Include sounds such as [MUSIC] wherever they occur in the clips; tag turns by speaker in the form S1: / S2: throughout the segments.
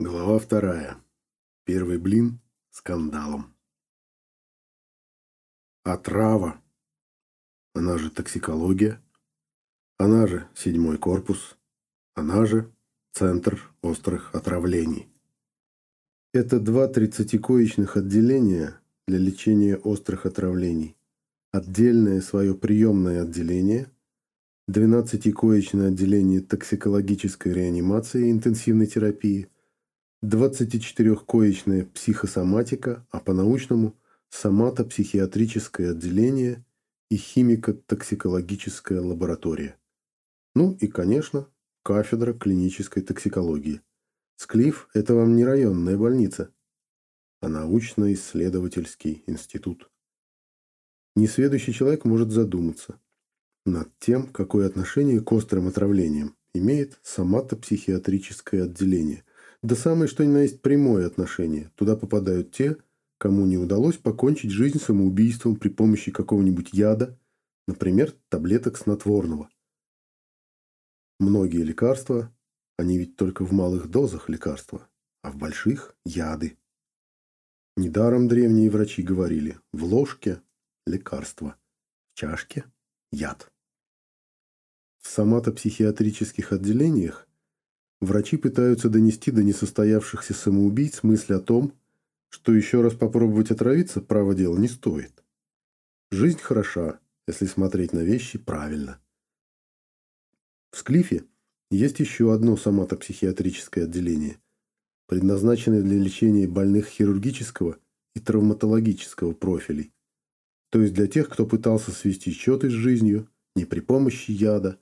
S1: Глава вторая. Первый блин скандалом. Отрава. Она же токсикология. Она же седьмой корпус. Она же центр острых отравлений. Это два тридцатикоечных отделения для лечения острых отравлений. Отдельное свое приемное отделение, двенадцатикоечное отделение токсикологической реанимации и интенсивной терапии – 24-коечная психосоматика, а по-научному – сомато-психиатрическое отделение и химико-токсикологическая лаборатория. Ну и, конечно, кафедра клинической токсикологии. Склиф – это вам не районная больница, а научно-исследовательский институт. Несведущий человек может задуматься над тем, какое отношение к острым отравлениям имеет сомато-психиатрическое отделение – да самое что ни на есть прямое отношение. Туда попадают те, кому не удалось покончить жизнь самоубийством при помощи какого-нибудь яда, например, таблеток снотворного. Многие лекарства, они ведь только в малых дозах лекарства, а в больших – яды. Недаром древние врачи говорили – в ложке – лекарство, в чашке – яд. В соматопсихиатрических отделениях Врачи пытаются донести до несостоявшихся самоубийц мысль о том, что еще раз попробовать отравиться право дела не стоит. Жизнь хороша, если смотреть на вещи правильно. В Склифе есть еще одно соматопсихиатрическое отделение, предназначенное для лечения больных хирургического и травматологического профилей, то есть для тех, кто пытался свести счеты с жизнью не при помощи яда,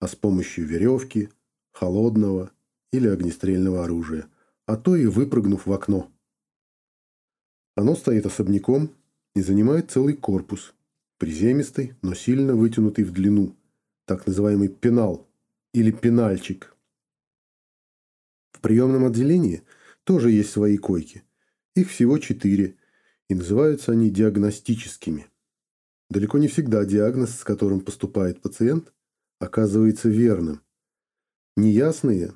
S1: а с помощью веревки, холодного или огнестрельного оружия, а то и выпрыгнув в окно. Оно стоит особняком и занимает целый корпус, приземистый, но сильно вытянутый в длину, так называемый пенал или пенальчик. В приемном отделении тоже есть свои койки. Их всего четыре, и называются они диагностическими. Далеко не всегда диагноз, с которым поступает пациент, оказывается верным. Неясные,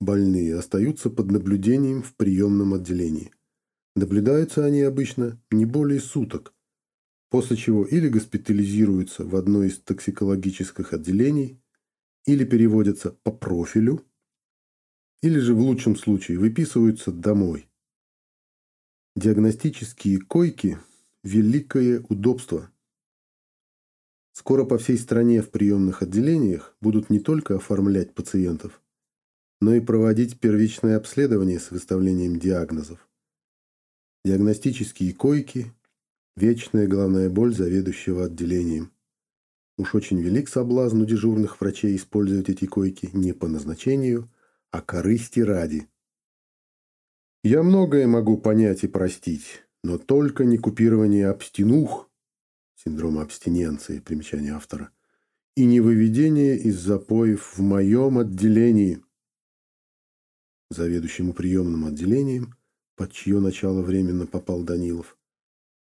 S1: Больные остаются под наблюдением в приемном отделении. Наблюдаются они обычно не более суток, после чего или госпитализируются в одно из токсикологических отделений, или переводятся по профилю, или же в лучшем случае выписываются домой. Диагностические койки – великое удобство. Скоро по всей стране в приемных отделениях будут не только оформлять пациентов, но и проводить первичное обследование с выставлением диагнозов. Диагностические койки – вечная головная боль заведующего отделением. Уж очень велик соблазн у дежурных врачей использовать эти койки не по назначению, а корысти ради. Я многое могу понять и простить, но только не купирование абстинух, синдрома абстиненции, примечание автора, и не выведение из запоев в моем отделении – заведующему приемным отделением, под чье начало временно попал Данилов.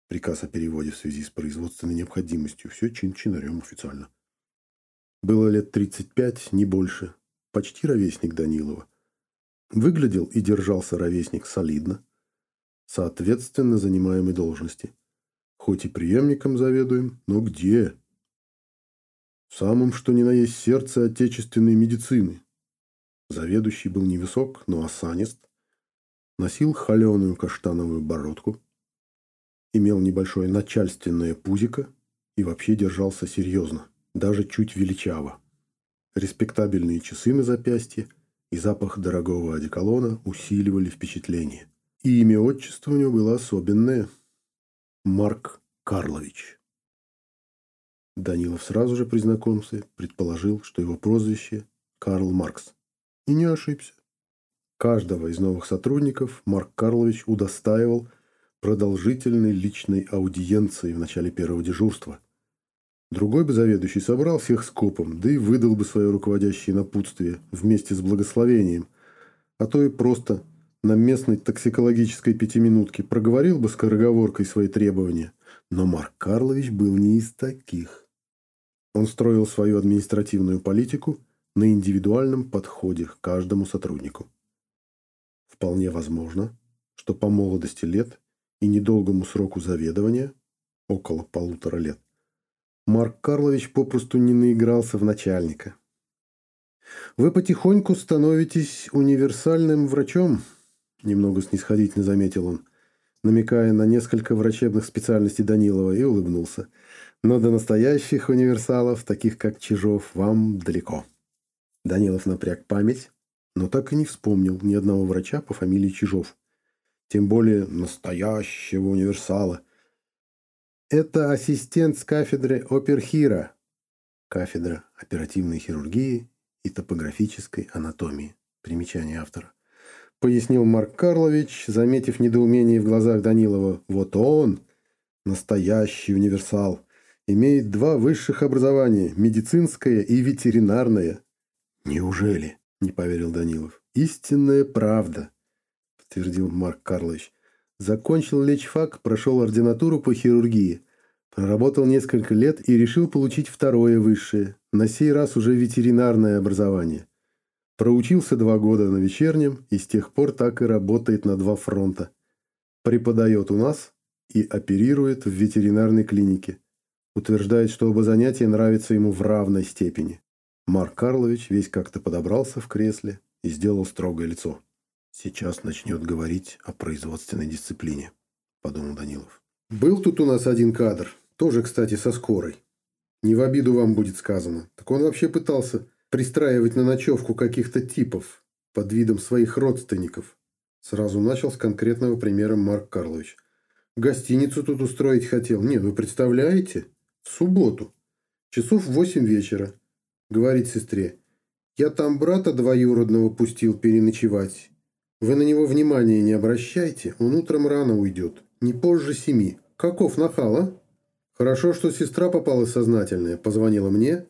S1: Приказ о переводе в связи с производственной необходимостью. Все чин-чинарем официально. Было лет 35, не больше. Почти ровесник Данилова. Выглядел и держался ровесник солидно, соответственно занимаемой должности. Хоть и преемником заведуем, но где? Самым, что ни на есть сердце отечественной медицины. Заведующий был невысок, но осанист, носил холеную каштановую бородку, имел небольшое начальственное пузико и вообще держался серьезно, даже чуть величаво. Респектабельные часы на запястье и запах дорогого одеколона усиливали впечатление. И имя отчества у него было особенное – Марк Карлович. Данилов сразу же при знакомстве предположил, что его прозвище – Карл Маркс. И не ошибся. Каждого из новых сотрудников Марк Карлович удостаивал продолжительной личной аудиенции в начале первого дежурства. Другой бы заведующий собрал всех скопом, да и выдал бы свое руководящее напутствие вместе с благословением, а то и просто на местной токсикологической пятиминутке проговорил бы скороговоркой свои требования. Но Марк Карлович был не из таких. Он строил свою административную политику – на индивидуальном подходе к каждому сотруднику. Вполне возможно, что по молодости лет и недолгому сроку заведования, около полутора лет, Марк Карлович попросту не наигрался в начальника. «Вы потихоньку становитесь универсальным врачом», – немного снисходительно заметил он, намекая на несколько врачебных специальностей Данилова, и улыбнулся. «Но до настоящих универсалов, таких как Чижов, вам далеко». Данилов напряг память, но так и не вспомнил ни одного врача по фамилии Чижов. Тем более настоящего универсала. Это ассистент с кафедры оперхира, кафедра оперативной хирургии и топографической анатомии. Примечание автора. Пояснил Марк Карлович, заметив недоумение в глазах Данилова. Вот он, настоящий универсал, имеет два высших образования – медицинское и ветеринарное. Неужели? Не поверил Данилов. Истинная правда, подтвердил Марк Карлович. Закончил лечфак, прошел ординатуру по хирургии. Проработал несколько лет и решил получить второе высшее, на сей раз уже ветеринарное образование. Проучился два года на вечернем и с тех пор так и работает на два фронта. Преподает у нас и оперирует в ветеринарной клинике. Утверждает, что оба занятия нравятся ему в равной степени. Марк Карлович весь как-то подобрался в кресле и сделал строгое лицо. «Сейчас начнет говорить о производственной дисциплине», – подумал Данилов. «Был тут у нас один кадр, тоже, кстати, со скорой. Не в обиду вам будет сказано. Так он вообще пытался пристраивать на ночевку каких-то типов под видом своих родственников. Сразу начал с конкретного примера Марк Карлович. Гостиницу тут устроить хотел. Не, вы представляете? В субботу. Часов в восемь вечера. Говорит сестре. Я там брата двоюродного пустил переночевать. Вы на него внимания не обращайте, он утром рано уйдет. Не позже семи. Каков нахал, а? Хорошо, что сестра попалась сознательная, позвонила мне.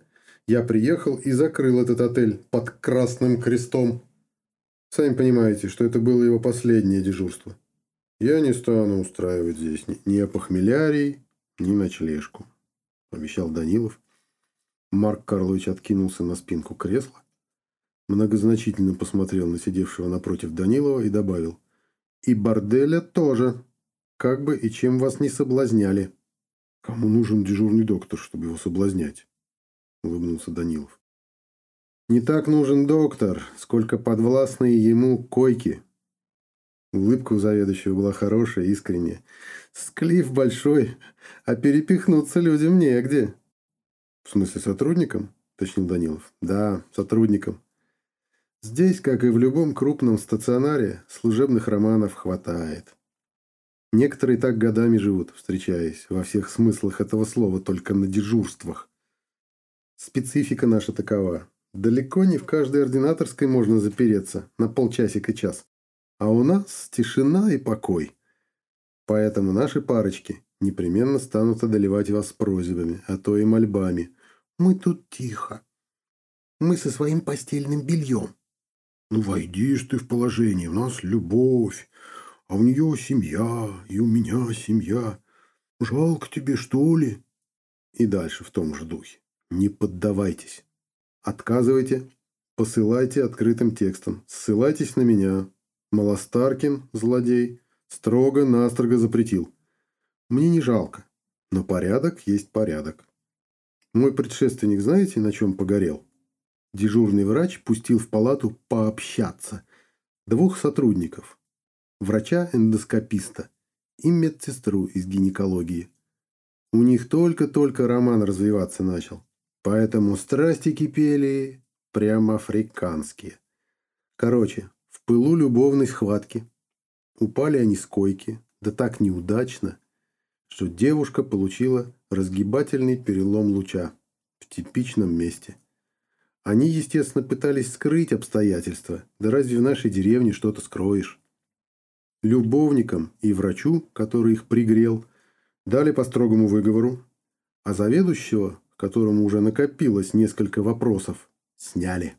S1: Я приехал и закрыл этот отель под красным крестом. Сами понимаете, что это было его последнее дежурство. Я не стану устраивать здесь ни опохмелярий, ни ночлежку, обещал Данилов. Марк Карлович откинулся на спинку кресла, многозначительно посмотрел на сидевшего напротив Данилова и добавил. «И борделя тоже, как бы и чем вас не соблазняли». «Кому нужен дежурный доктор, чтобы его соблазнять?» — улыбнулся Данилов. «Не так нужен доктор, сколько подвластные ему койки». Улыбка у заведующего была хорошая, искренняя. «Склиф большой, а перепихнуться людям негде». «В смысле сотрудникам?» — точнил Данилов. «Да, сотрудникам. Здесь, как и в любом крупном стационаре, служебных романов хватает». Некоторые так годами живут, встречаясь во всех смыслах этого слова, только на дежурствах. Специфика наша такова. Далеко не в каждой ординаторской можно запереться на полчасика час. А у нас тишина и покой. Поэтому наши парочки непременно станут одолевать вас просьбами, а то и мольбами. Мы тут тихо. Мы со своим постельным бельем. Ну, войди ж ты в положение, у нас любовь. А у нее семья, и у меня семья. Жалко тебе, что ли? И дальше в том же духе. Не поддавайтесь. Отказывайте. Посылайте открытым текстом. Ссылайтесь на меня. Малостаркин, злодей, строго-настрого запретил. Мне не жалко, но порядок есть порядок. Мой предшественник знаете, на чем погорел? Дежурный врач пустил в палату пообщаться. Двух сотрудников, врача-эндоскописта и медсестру из гинекологии. У них только-только роман развиваться начал, поэтому страсти кипели прямо африканские. Короче, в пылу любовной схватки упали они с койки, да так неудачно, что девушка получила разгибательный перелом луча в типичном месте. Они, естественно, пытались скрыть обстоятельства, да разве в нашей деревне что-то скроешь? любовникам и врачу, который их пригрел, дали по строгому выговору, а заведующего, которому уже накопилось несколько вопросов, сняли.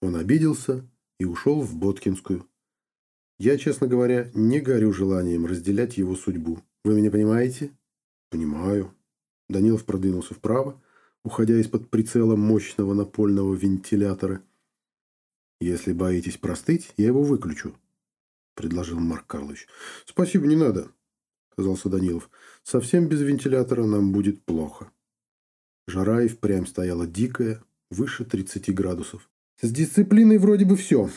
S1: Он обиделся и ушел в Боткинскую. Я, честно говоря, не горю желанием разделять его судьбу. Вы меня понимаете? Понимаю. Данилов продвинулся вправо, уходя из-под прицела мощного напольного вентилятора – Если боитесь простыть, я его выключу, предложил Марк Карлович. Спасибо, не надо, сказался Данилов. Совсем без вентилятора нам будет плохо. Жара и впрямь стояла дикая, выше 30 градусов. С дисциплиной вроде бы все.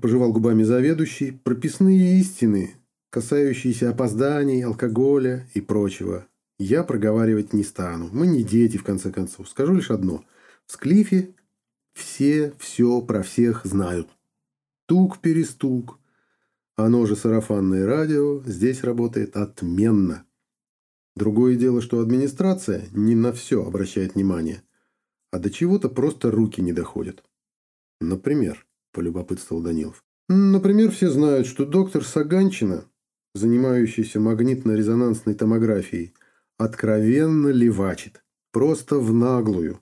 S1: Пожевал губами заведующий. Прописные истины, касающиеся опозданий, алкоголя и прочего. Я проговаривать не стану. Мы не дети, в конце концов. Скажу лишь одно. В Склифе все все про всех знают. Тук-перестук. Оно же сарафанное радио здесь работает отменно. Другое дело, что администрация не на все обращает внимание, а до чего-то просто руки не доходят. Например, полюбопытствовал Данилов. Например, все знают, что доктор Саганчина, занимающийся магнитно-резонансной томографией, откровенно левачит. Просто в наглую.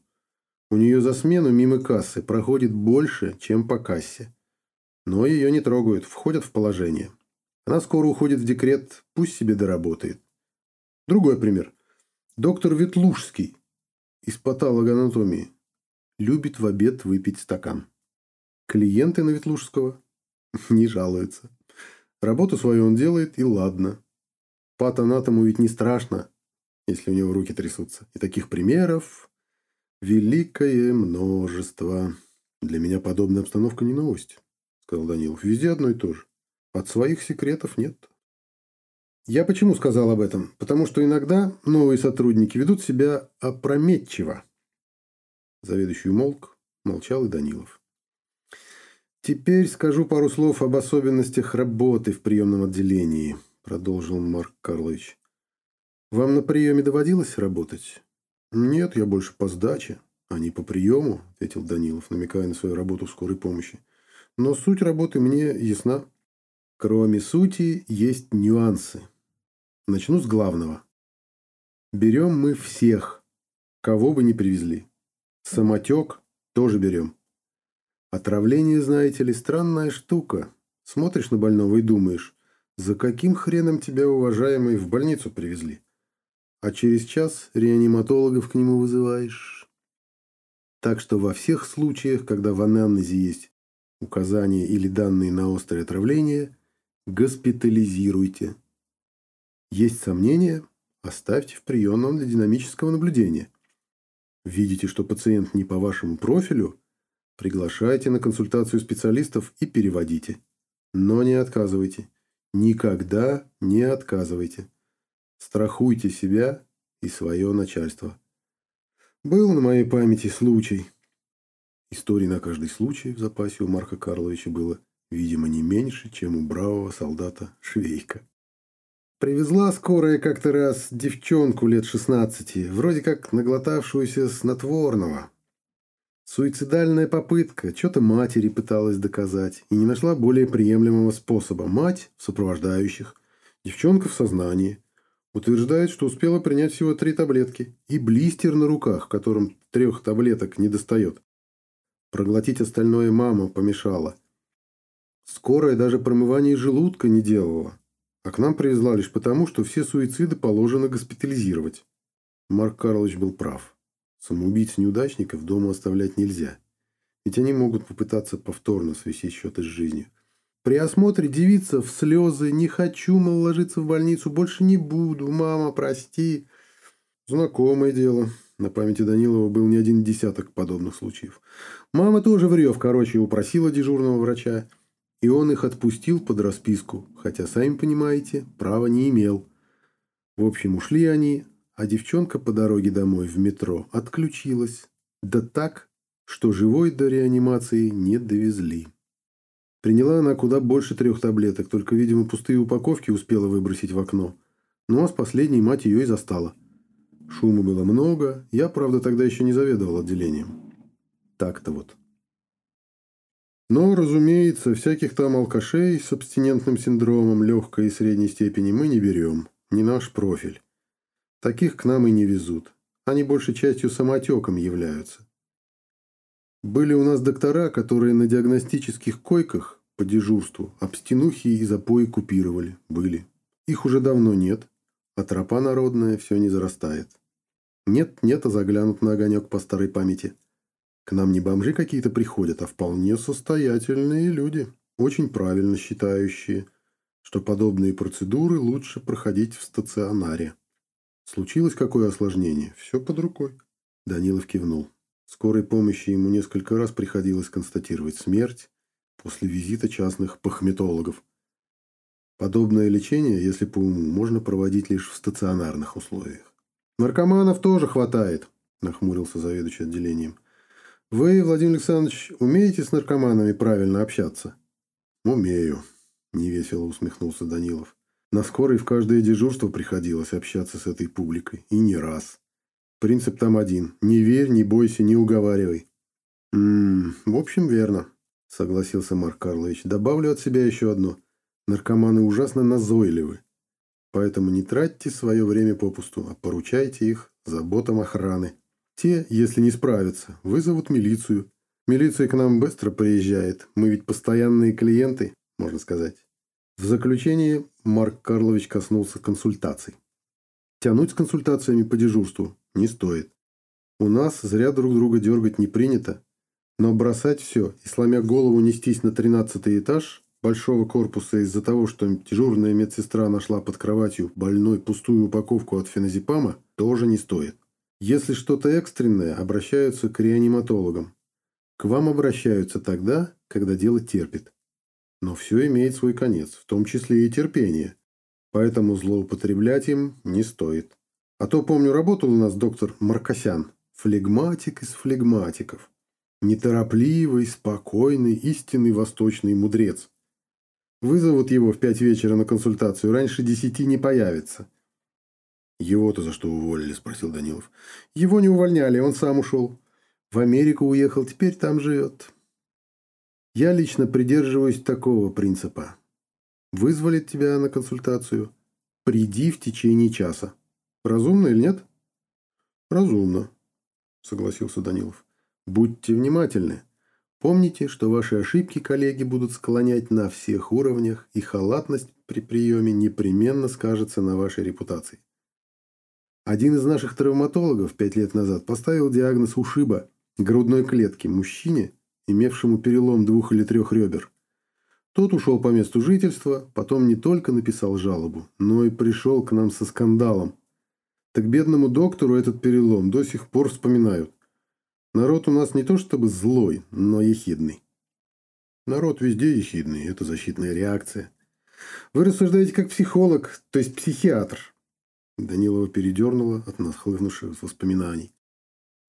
S1: У нее за смену мимо кассы проходит больше, чем по кассе. Но ее не трогают, входят в положение. Она скоро уходит в декрет, пусть себе доработает. Другой пример. Доктор Ветлужский из патологоанатомии любит в обед выпить стакан. Клиенты на Ветлужского [LAUGHS] не жалуются. Работу свою он делает, и ладно. Патанатому ведь не страшно, если у него руки трясутся. И таких примеров великое множество. Для меня подобная обстановка не новость, сказал Данилов. Везде одно и то же. От своих секретов нет. Я почему сказал об этом? Потому что иногда новые сотрудники ведут себя опрометчиво. Заведующий молк, молчал и Данилов. Теперь скажу пару слов об особенностях работы в приемном отделении, продолжил Марк Карлович. Вам на приеме доводилось работать? Нет, я больше по сдаче, а не по приему, ответил Данилов, намекая на свою работу в скорой помощи. Но суть работы мне ясна. Кроме сути, есть нюансы. Начну с главного. Берем мы всех, кого бы ни привезли. Самотек тоже берем. Отравление, знаете ли, странная штука. Смотришь на больного и думаешь, за каким хреном тебя, уважаемый, в больницу привезли? А через час реаниматологов к нему вызываешь. Так что во всех случаях, когда в анамнезе есть указания или данные на острое отравление, госпитализируйте. Есть сомнения? Оставьте в приемном для динамического наблюдения. Видите, что пациент не по вашему профилю? Приглашайте на консультацию специалистов и переводите. Но не отказывайте. Никогда не отказывайте. Страхуйте себя и свое начальство. Был на моей памяти случай. Историй на каждый случай в запасе у Марка Карловича было, видимо, не меньше, чем у бравого солдата Швейка. Привезла скорая как-то раз девчонку лет 16, вроде как наглотавшуюся снотворного. Суицидальная попытка, что-то матери пыталась доказать и не нашла более приемлемого способа. Мать в сопровождающих, девчонка в сознании. Утверждает, что успела принять всего три таблетки и блистер на руках, которым трех таблеток не достает. Проглотить остальное мама помешала. Скорая даже промывание желудка не делала а к нам привезла лишь потому, что все суициды положено госпитализировать. Марк Карлович был прав. Самоубийц-неудачников дома оставлять нельзя. Ведь они могут попытаться повторно свести счеты с жизнью. При осмотре девица в слезы «Не хочу, мол, ложиться в больницу, больше не буду, мама, прости». Знакомое дело. На памяти Данилова был не один десяток подобных случаев. Мама тоже врев, короче, упросила дежурного врача – и он их отпустил под расписку, хотя, сами понимаете, права не имел. В общем, ушли они, а девчонка по дороге домой в метро отключилась. Да так, что живой до реанимации не довезли. Приняла она куда больше трех таблеток, только, видимо, пустые упаковки успела выбросить в окно. Ну а с последней мать ее и застала. Шума было много, я, правда, тогда еще не заведовал отделением. Так-то вот. Но, разумеется, всяких там алкашей с абстинентным синдромом легкой и средней степени мы не берем. Не наш профиль. Таких к нам и не везут. Они большей частью самотеком являются. Были у нас доктора, которые на диагностических койках по дежурству обстенухи и запои купировали. Были. Их уже давно нет, а тропа народная все не зарастает. Нет-нет, а заглянут на огонек по старой памяти. К нам не бомжи какие-то приходят, а вполне состоятельные люди, очень правильно считающие, что подобные процедуры лучше проходить в стационаре. Случилось какое осложнение? Все под рукой. Данилов кивнул. Скорой помощи ему несколько раз приходилось констатировать смерть после визита частных пахметологов. Подобное лечение, если по уму, можно проводить лишь в стационарных условиях. «Наркоманов тоже хватает», – нахмурился заведующий отделением. Вы, Владимир Александрович, умеете с наркоманами правильно общаться? Умею, невесело усмехнулся Данилов. На скорой в каждое дежурство приходилось общаться с этой публикой. И не раз. Принцип там один. Не верь, не бойся, не уговаривай. «М -м, в общем, верно», — согласился Марк Карлович. «Добавлю от себя еще одно. Наркоманы ужасно назойливы. Поэтому не тратьте свое время попусту, а поручайте их заботам охраны». Те, если не справятся, вызовут милицию. Милиция к нам быстро приезжает. Мы ведь постоянные клиенты, можно сказать. В заключение Марк Карлович коснулся консультаций. Тянуть с консультациями по дежурству не стоит. У нас зря друг друга дергать не принято. Но бросать все и сломя голову нестись на тринадцатый этаж большого корпуса из-за того, что дежурная медсестра нашла под кроватью больной пустую упаковку от феназепама, тоже не стоит. Если что-то экстренное, обращаются к реаниматологам. К вам обращаются тогда, когда дело терпит. Но все имеет свой конец, в том числе и терпение. Поэтому злоупотреблять им не стоит. А то, помню, работал у нас доктор Маркосян. Флегматик из флегматиков. Неторопливый, спокойный, истинный восточный мудрец. Вызовут его в пять вечера на консультацию, раньше десяти не появится. «Его-то за что уволили?» – спросил Данилов. «Его не увольняли, он сам ушел. В Америку уехал, теперь там живет». Я лично придерживаюсь такого принципа. Вызвали тебя на консультацию. Приди в течение часа. Разумно или нет? Разумно, согласился Данилов. Будьте внимательны. Помните, что ваши ошибки коллеги будут склонять на всех уровнях, и халатность при приеме непременно скажется на вашей репутации. Один из наших травматологов пять лет назад поставил диагноз ушиба грудной клетки мужчине, имевшему перелом двух или трех ребер. Тот ушел по месту жительства, потом не только написал жалобу, но и пришел к нам со скандалом. Так бедному доктору этот перелом до сих пор вспоминают. Народ у нас не то чтобы злой, но ехидный. Народ везде ехидный, это защитная реакция. Вы рассуждаете как психолог, то есть психиатр. Данилова передернула от нахлынувших воспоминаний.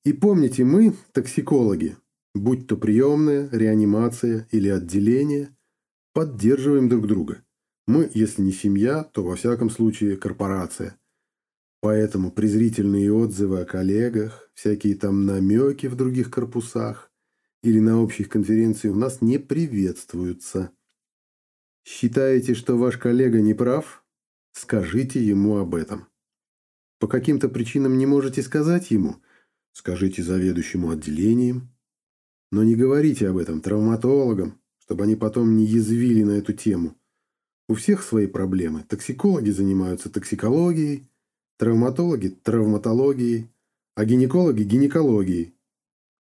S1: И помните, мы, токсикологи, будь то приемная, реанимация или отделение, поддерживаем друг друга. Мы, если не семья, то во всяком случае корпорация. Поэтому презрительные отзывы о коллегах, всякие там намеки в других корпусах или на общих конференциях у нас не приветствуются. Считаете, что ваш коллега не прав? Скажите ему об этом. По каким-то причинам не можете сказать ему? Скажите заведующему отделением. Но не говорите об этом травматологам, чтобы они потом не язвили на эту тему. У всех свои проблемы. Токсикологи занимаются токсикологией, травматологи – травматологией, а гинекологи – гинекологией.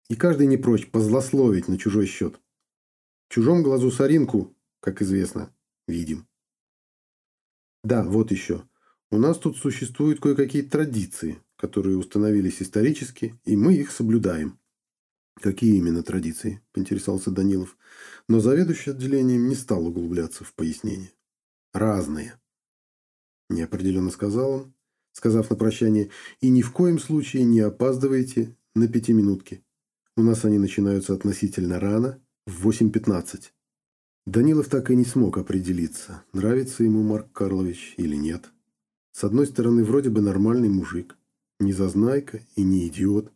S1: И каждый не прочь позлословить на чужой счет. В чужом глазу соринку, как известно, видим. Да, вот еще. У нас тут существуют кое-какие традиции, которые установились исторически, и мы их соблюдаем. Какие именно традиции? поинтересовался Данилов. Но заведующий отделением не стал углубляться в пояснение. Разные. Неопределенно сказал он, сказав на прощание, и ни в коем случае не опаздывайте на пятиминутки. У нас они начинаются относительно рано, в 8.15. Данилов так и не смог определиться, нравится ему Марк Карлович или нет. С одной стороны, вроде бы нормальный мужик. Не зазнайка и не идиот.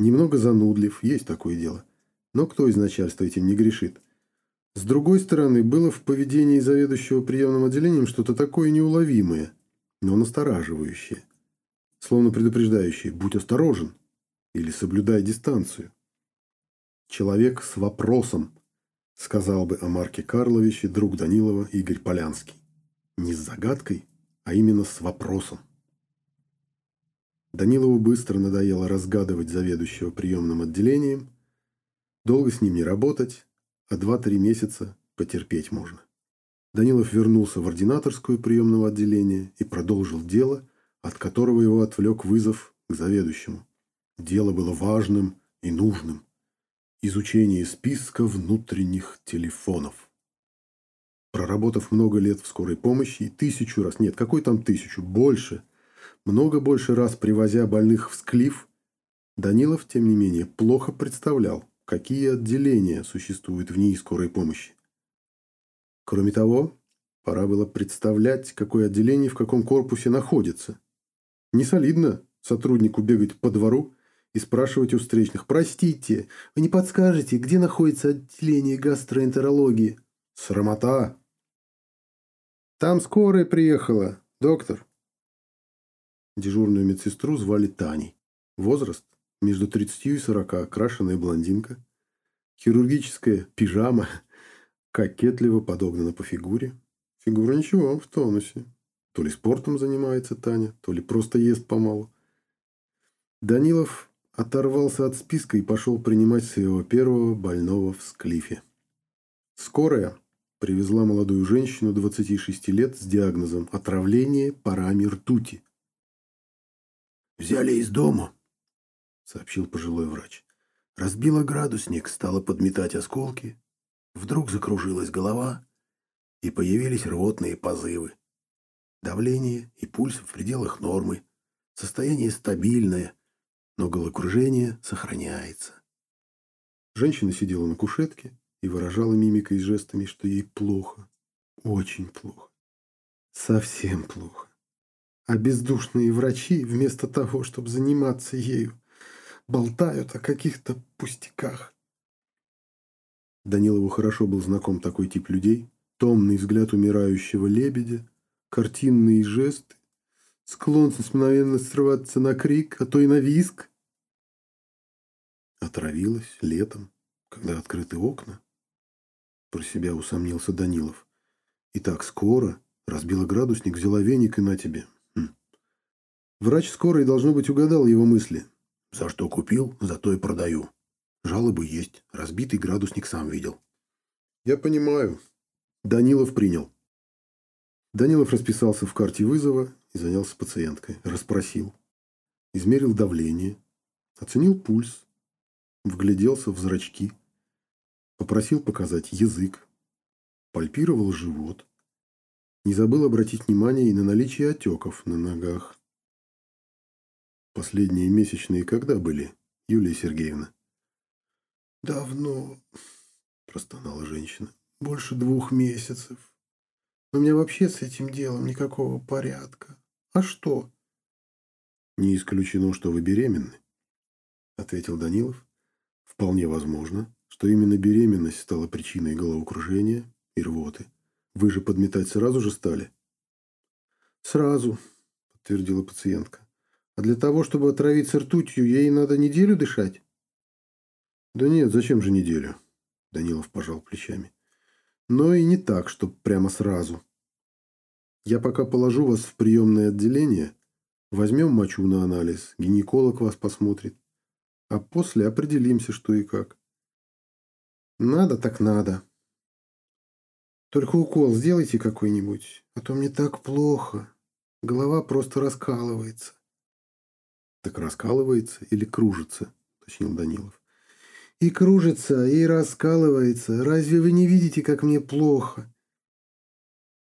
S1: Немного занудлив, есть такое дело. Но кто из начальства этим не грешит? С другой стороны, было в поведении заведующего приемным отделением что-то такое неуловимое, но настораживающее. Словно предупреждающее «будь осторожен» или «соблюдай дистанцию». «Человек с вопросом», сказал бы о Марке Карловиче друг Данилова Игорь Полянский. Не с загадкой, а именно с вопросом. Данилову быстро надоело разгадывать заведующего приемным отделением, Долго с ним не работать, а два-три месяца потерпеть можно. Данилов вернулся в ординаторскую приемного отделения и продолжил дело, от которого его отвлек вызов к заведующему. Дело было важным и нужным. Изучение списка внутренних телефонов. Проработав много лет в скорой помощи, и тысячу раз, нет, какой там тысячу, больше, много больше раз привозя больных в склиф, Данилов, тем не менее, плохо представлял, какие отделения существуют в ней скорой помощи. Кроме того, пора было представлять, какое отделение в каком корпусе находится. Не солидно сотруднику бегать по двору и спрашивать у встречных «Простите, вы не подскажете, где находится отделение гастроэнтерологии?» Срамота! «Там скорая приехала, доктор». Дежурную медсестру звали Таней. Возраст между 30 и 40, окрашенная блондинка. Хирургическая пижама [LAUGHS] кокетливо подогнана по фигуре. Фигура ничего, в тонусе. То ли спортом занимается Таня, то ли просто ест помалу. Данилов оторвался от списка и пошел принимать своего первого больного в Склифе. Скорая привезла молодую женщину 26 лет с диагнозом отравление парами ртути.
S2: «Взяли из дома», — сообщил пожилой врач. Разбила градусник, стала подметать осколки. Вдруг закружилась голова, и появились рвотные позывы. Давление и пульс в пределах нормы. Состояние стабильное, но головокружение сохраняется.
S1: Женщина сидела на кушетке и выражала мимикой и жестами, что ей плохо. Очень плохо. Совсем плохо. А бездушные врачи, вместо того, чтобы заниматься ею, болтают о каких-то пустяках. Данилову хорошо был знаком такой тип людей. Томный взгляд умирающего лебедя, картинные жесты, склонность мгновенно срываться на крик, а то и на виск. Отравилась летом, когда открыты окна. Про себя усомнился Данилов. И так скоро разбила градусник, взяла веник и на тебе. Врач скорой, должно быть, угадал его мысли.
S2: За что купил, за то и продаю. Жалобы есть. Разбитый градусник сам видел.
S1: Я понимаю. Данилов принял. Данилов расписался в карте вызова и занялся пациенткой. Расспросил. Измерил давление. Оценил пульс. Вгляделся в зрачки. Попросил показать язык. Пальпировал живот. Не забыл обратить внимание и на наличие отеков на ногах. Последние месячные когда были, Юлия Сергеевна?
S3: Давно, простонала женщина. Больше двух месяцев. У меня вообще с этим делом никакого порядка. А что?
S1: Не исключено, что вы беременны, ответил Данилов. Вполне возможно, что именно беременность стала причиной головокружения и рвоты. Вы же подметать сразу же стали?
S3: Сразу, подтвердила пациентка. А для того, чтобы отравиться ртутью, ей надо неделю дышать?
S1: Да нет, зачем же неделю? Данилов пожал плечами. Но и не так, чтоб прямо сразу. Я пока положу вас в приемное отделение, возьмем мочу на анализ, гинеколог вас посмотрит, а после определимся, что и как.
S3: Надо так надо. Только укол сделайте какой-нибудь, а то мне так плохо. Голова просто раскалывается.
S1: Так раскалывается или кружится, уточнил Данилов.
S3: И кружится, и раскалывается. Разве вы не видите, как мне плохо?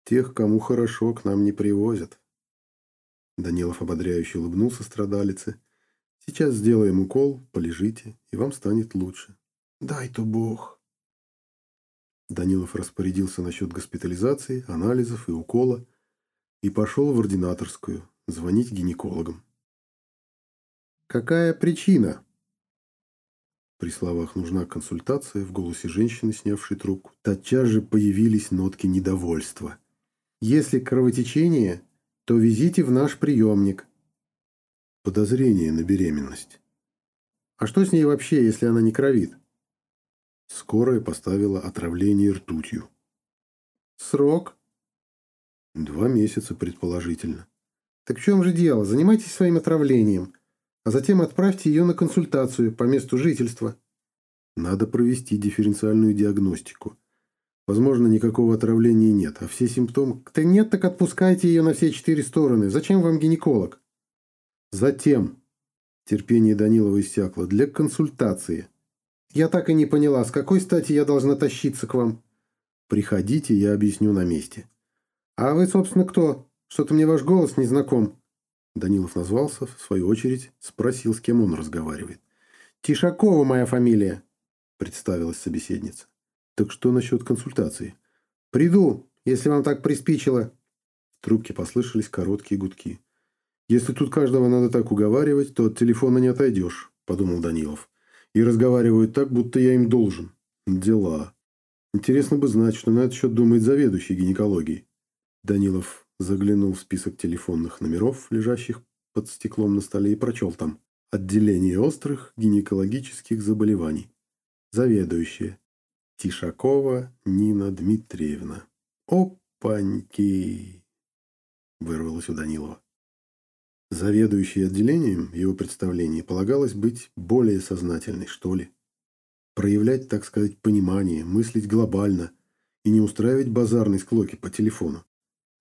S1: Тех, кому хорошо, к нам не привозят. Данилов ободряюще улыбнулся страдалице. Сейчас сделаем укол, полежите, и вам станет лучше.
S3: Дай-то Бог.
S1: Данилов распорядился насчет госпитализации, анализов и укола и пошел в ординаторскую звонить гинекологам. «Какая причина?» При словах «нужна консультация» в голосе женщины, снявшей трубку, тотчас же появились нотки недовольства. «Если кровотечение, то везите в наш приемник». Подозрение на беременность. «А что с ней вообще, если она не кровит?» Скорая поставила отравление ртутью. «Срок?» «Два месяца, предположительно». «Так в чем же дело? Занимайтесь своим отравлением а затем отправьте ее на консультацию по месту жительства. Надо провести дифференциальную диагностику. Возможно, никакого отравления нет, а все симптомы...
S3: Да нет, так отпускайте ее на все четыре стороны. Зачем вам гинеколог?
S1: Затем, терпение Данилова иссякло, для консультации.
S3: Я так и не поняла, с какой стати я должна тащиться к вам?
S1: Приходите, я объясню на месте.
S3: А вы, собственно, кто? Что-то мне ваш голос не знаком.
S1: Данилов назвался, в свою очередь, спросил, с кем он разговаривает.
S3: «Тишакова моя фамилия», — представилась собеседница.
S1: «Так что насчет консультации?»
S3: «Приду, если вам так приспичило».
S1: В трубке послышались короткие гудки. «Если тут каждого надо так уговаривать, то от телефона не отойдешь», — подумал Данилов. «И разговаривают так, будто я им должен. Дела. Интересно бы знать, что на этот счет думает заведующий гинекологией». Данилов заглянул в список телефонных номеров, лежащих под стеклом на столе, и прочел там «Отделение острых гинекологических заболеваний». Заведующая. Тишакова Нина Дмитриевна. «Опаньки!» – вырвалось у Данилова. Заведующей отделением, в его представлении, полагалось быть более сознательной, что ли. Проявлять, так сказать, понимание, мыслить глобально и не устраивать базарной склоки по телефону.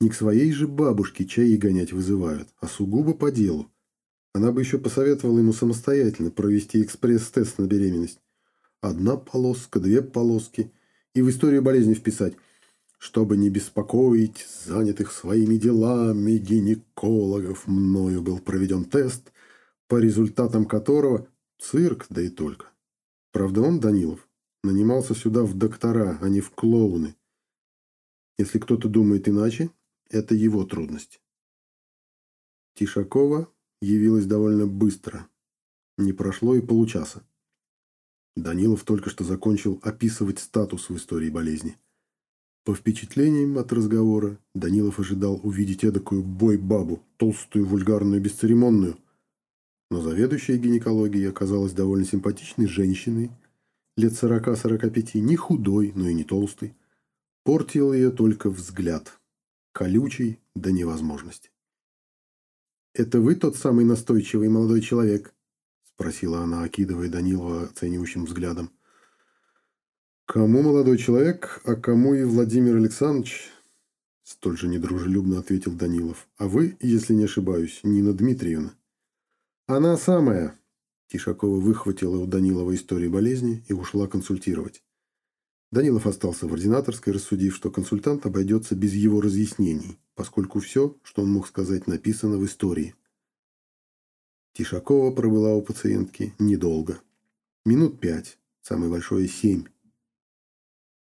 S1: Не к своей же бабушке чаи гонять вызывают, а сугубо по делу. Она бы еще посоветовала ему самостоятельно провести экспресс-тест на беременность. Одна полоска, две полоски. И в историю болезни вписать. Чтобы не беспокоить занятых своими делами гинекологов, мною был проведен тест, по результатам которого цирк, да и только. Правда, он, Данилов, нанимался сюда в доктора, а не в клоуны. Если кто-то думает иначе, это его трудность. Тишакова явилась довольно быстро. Не прошло и получаса. Данилов только что закончил описывать статус в истории болезни. По впечатлениям от разговора, Данилов ожидал увидеть эдакую бой-бабу, толстую, вульгарную, бесцеремонную. Но заведующая гинекологией оказалась довольно симпатичной женщиной, лет 40-45, не худой, но и не толстой. Портил ее только взгляд, колючий до невозможности. «Это вы тот самый настойчивый молодой человек?» – спросила она, окидывая Данилова оценивающим взглядом. «Кому молодой человек, а кому и Владимир Александрович?» Столь же недружелюбно ответил Данилов. «А вы, если не ошибаюсь, Нина Дмитриевна?» «Она самая!» Тишакова выхватила у Данилова историю болезни и ушла консультировать. Данилов остался в ординаторской, рассудив, что консультант обойдется без его разъяснений, поскольку все, что он мог сказать, написано в истории. Тишакова пробыла у пациентки недолго. Минут пять, самое большое семь.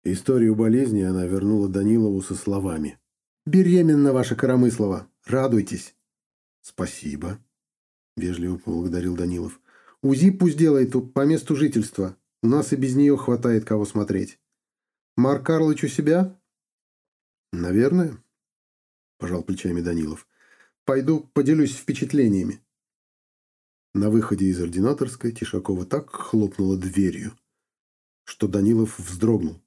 S1: Историю болезни она вернула Данилову со словами. «Беременна ваша Коромыслова! Радуйтесь!» «Спасибо!» – вежливо поблагодарил Данилов. «УЗИ пусть делает по месту жительства. У нас и без нее хватает кого смотреть. Марк Карлович у себя?» «Наверное», – пожал плечами Данилов. «Пойду поделюсь впечатлениями». На выходе из ординаторской Тишакова так хлопнула дверью, что Данилов вздрогнул.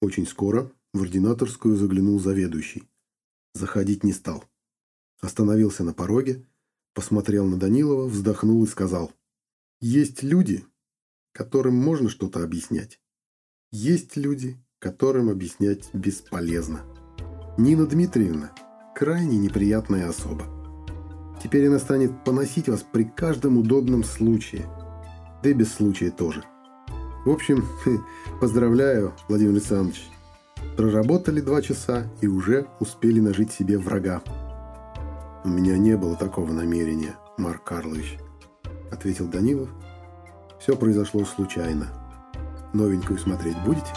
S1: Очень скоро в ординаторскую заглянул заведующий. Заходить не стал. Остановился на пороге, посмотрел на Данилова, вздохнул и сказал. «Есть люди, которым можно что-то объяснять. Есть люди, которым объяснять бесполезно. Нина Дмитриевна – крайне неприятная особа. Теперь она станет поносить вас при каждом удобном случае. Да и без случая тоже». В общем, [LAUGHS] поздравляю, Владимир Александрович. Проработали два часа и уже успели нажить себе врага. У меня не было такого намерения, Марк Карлович, ответил Данилов. Все произошло случайно. Новенькую смотреть будете?